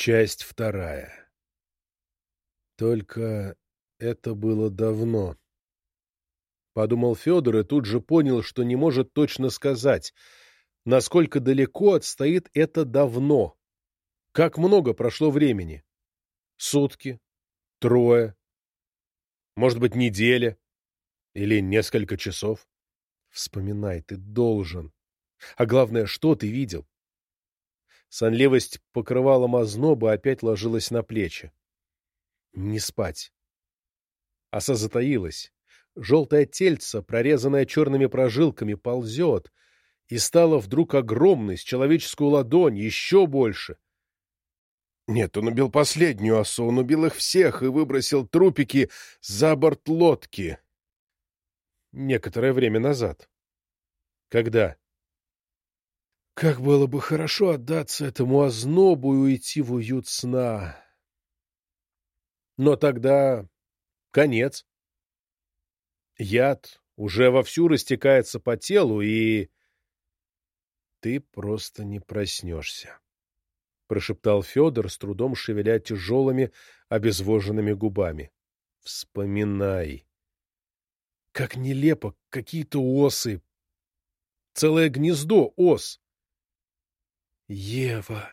Часть вторая. Только это было давно. Подумал Федор и тут же понял, что не может точно сказать, насколько далеко отстоит это давно. Как много прошло времени? Сутки? Трое? Может быть, неделя? Или несколько часов? Вспоминай, ты должен. А главное, что ты видел? Сонливость покрывала озноба, опять ложилась на плечи. Не спать. Оса затаилась. Желтое тельце, прорезанное черными прожилками, ползет, и стало вдруг огромной, с человеческую ладонь, еще больше. Нет, он убил последнюю осу, он убил их всех и выбросил трупики за борт лодки. Некоторое время назад. Когда? Как было бы хорошо отдаться этому ознобу и уйти в уют сна. Но тогда конец. Яд уже вовсю растекается по телу, и... Ты просто не проснешься, — прошептал Федор, с трудом шевеля тяжелыми, обезвоженными губами. — Вспоминай. Как нелепо какие-то осы. Целое гнездо ос. Ева.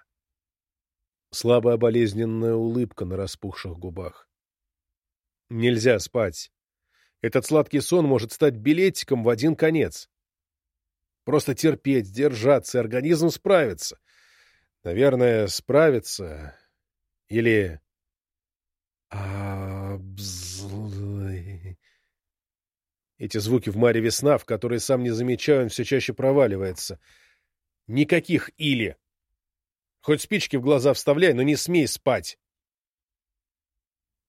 Слабая болезненная улыбка на распухших губах. Нельзя спать. Этот сладкий сон может стать билетиком в один конец. Просто терпеть, держаться, организм справится. Наверное, справится. Или... Абзлы... Эти звуки в маре весна, в которые сам не замечаю, он все чаще проваливается. Никаких «или». Хоть спички в глаза вставляй, но не смей спать.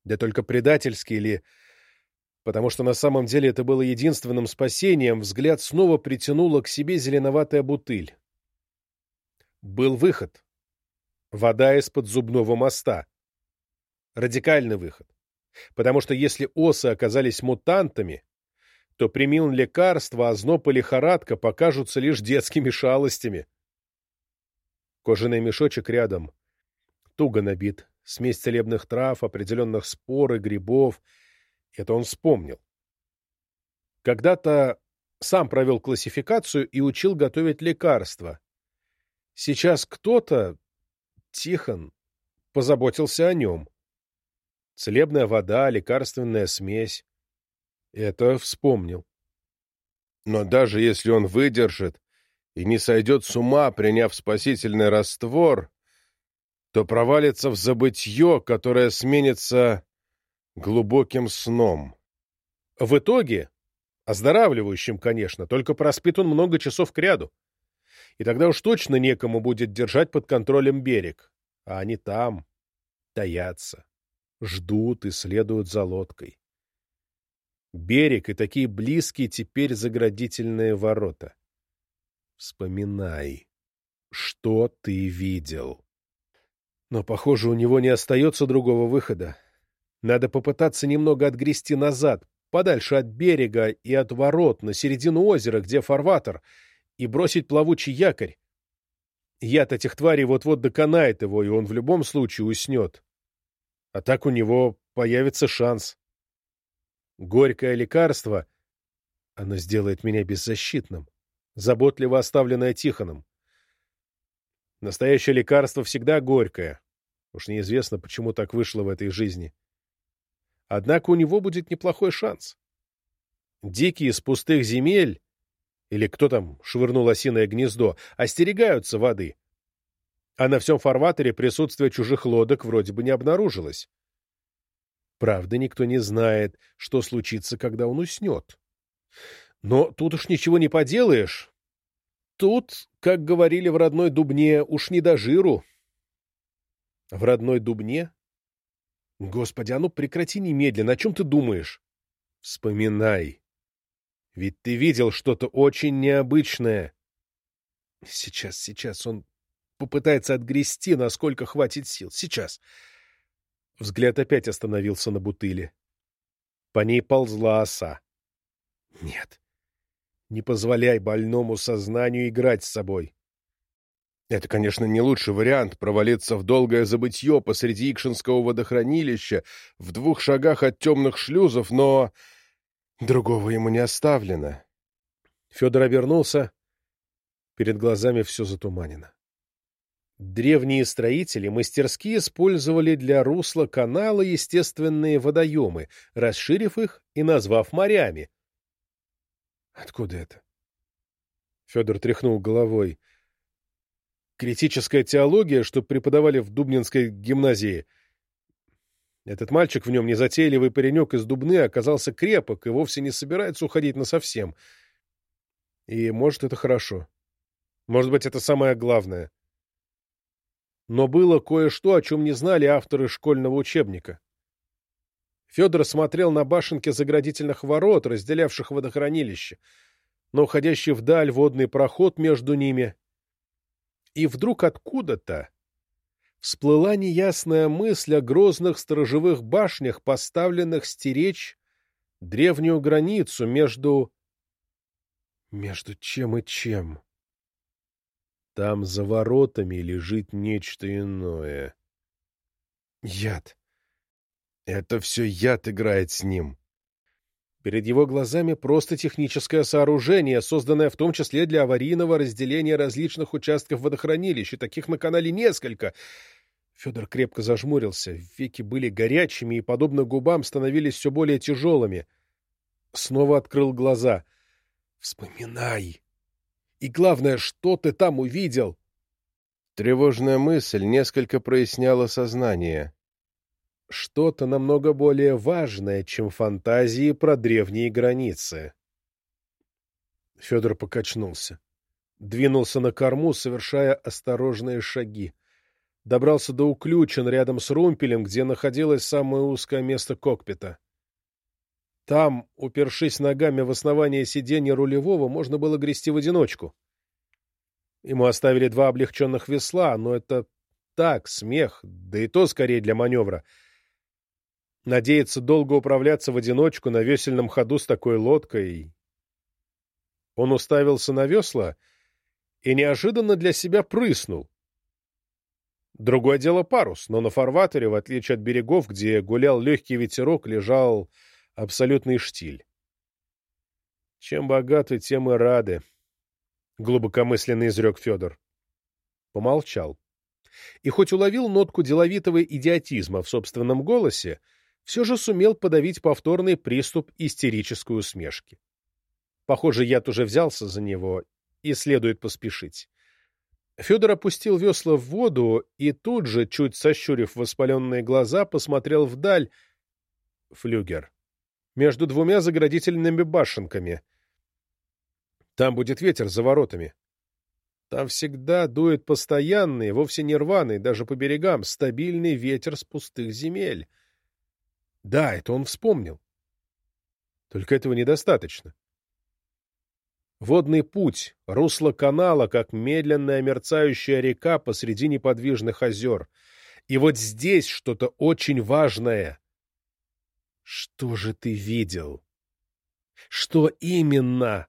Да только предательски ли, потому что на самом деле это было единственным спасением, взгляд снова притянула к себе зеленоватая бутыль. Был выход. Вода из-под зубного моста. Радикальный выход. Потому что если осы оказались мутантами, то примил лекарства, а зноб и лихорадка покажутся лишь детскими шалостями. Кожаный мешочек рядом. Туго набит. Смесь целебных трав, определенных спор и грибов. Это он вспомнил. Когда-то сам провел классификацию и учил готовить лекарства. Сейчас кто-то, Тихон, позаботился о нем. Целебная вода, лекарственная смесь. Это вспомнил. Но даже если он выдержит, и не сойдет с ума, приняв спасительный раствор, то провалится в забытье, которое сменится глубоким сном. В итоге, оздоравливающим, конечно, только проспит он много часов кряду. И тогда уж точно некому будет держать под контролем берег. А они там, таятся, ждут и следуют за лодкой. Берег и такие близкие теперь заградительные ворота. Вспоминай, что ты видел. Но, похоже, у него не остается другого выхода. Надо попытаться немного отгрести назад, подальше от берега и от ворот, на середину озера, где фарватер, и бросить плавучий якорь. Яд этих тварей вот-вот доконает его, и он в любом случае уснет. А так у него появится шанс. Горькое лекарство, оно сделает меня беззащитным заботливо оставленное Тихоном. Настоящее лекарство всегда горькое. Уж неизвестно, почему так вышло в этой жизни. Однако у него будет неплохой шанс. Дикие из пустых земель, или кто там швырнул осиное гнездо, остерегаются воды. А на всем фарватере присутствие чужих лодок вроде бы не обнаружилось. Правда, никто не знает, что случится, когда он уснет. Но тут уж ничего не поделаешь. Тут, как говорили в родной Дубне, уж не до жиру. В родной Дубне? Господи, а ну прекрати немедленно, о чем ты думаешь? Вспоминай. Ведь ты видел что-то очень необычное. Сейчас, сейчас он попытается отгрести, насколько хватит сил. Сейчас. Взгляд опять остановился на бутыле. По ней ползла оса. Нет, не позволяй больному сознанию играть с собой. Это, конечно, не лучший вариант провалиться в долгое забытье посреди Икшинского водохранилища в двух шагах от темных шлюзов, но другого ему не оставлено. Федор обернулся. Перед глазами все затуманено. Древние строители мастерски использовали для русла канала естественные водоемы, расширив их и назвав морями. Откуда это? Федор тряхнул головой. Критическая теология, что преподавали в Дубнинской гимназии. Этот мальчик в нем, незатейливый паренек из Дубны, оказался крепок и вовсе не собирается уходить насовсем. И, может, это хорошо. Может быть, это самое главное. Но было кое-что, о чем не знали авторы школьного учебника. Федор смотрел на башенки заградительных ворот, разделявших водохранилище, на уходящий вдаль водный проход между ними — и вдруг откуда-то всплыла неясная мысль о грозных сторожевых башнях, поставленных стеречь древнюю границу между... Между чем и чем? Там за воротами лежит нечто иное. Яд. Это все яд играет с ним. Перед его глазами просто техническое сооружение, созданное в том числе для аварийного разделения различных участков водохранилищ, и таких на канале несколько. Федор крепко зажмурился, веки были горячими и, подобно губам, становились все более тяжелыми. Снова открыл глаза. «Вспоминай! И главное, что ты там увидел?» Тревожная мысль несколько проясняла сознание что-то намного более важное, чем фантазии про древние границы. Федор покачнулся. Двинулся на корму, совершая осторожные шаги. Добрался до уключен рядом с румпелем, где находилось самое узкое место кокпита. Там, упершись ногами в основание сиденья рулевого, можно было грести в одиночку. Ему оставили два облегченных весла, но это так, смех, да и то скорее для маневра — Надеяться долго управляться в одиночку на весельном ходу с такой лодкой. Он уставился на весла и неожиданно для себя прыснул. Другое дело парус, но на фарватере, в отличие от берегов, где гулял легкий ветерок, лежал абсолютный штиль. Чем богаты, тем и рады, — глубокомысленно изрек Федор. Помолчал. И хоть уловил нотку деловитого идиотизма в собственном голосе, — все же сумел подавить повторный приступ истерической усмешки. Похоже, яд уже взялся за него, и следует поспешить. Федор опустил весла в воду и тут же, чуть сощурив воспаленные глаза, посмотрел вдаль. Флюгер. Между двумя заградительными башенками. Там будет ветер за воротами. Там всегда дует постоянный, вовсе не рваный, даже по берегам, стабильный ветер с пустых земель. Да, это он вспомнил. Только этого недостаточно. Водный путь, русло канала, как медленная мерцающая река посреди неподвижных озер. И вот здесь что-то очень важное. Что же ты видел? Что именно?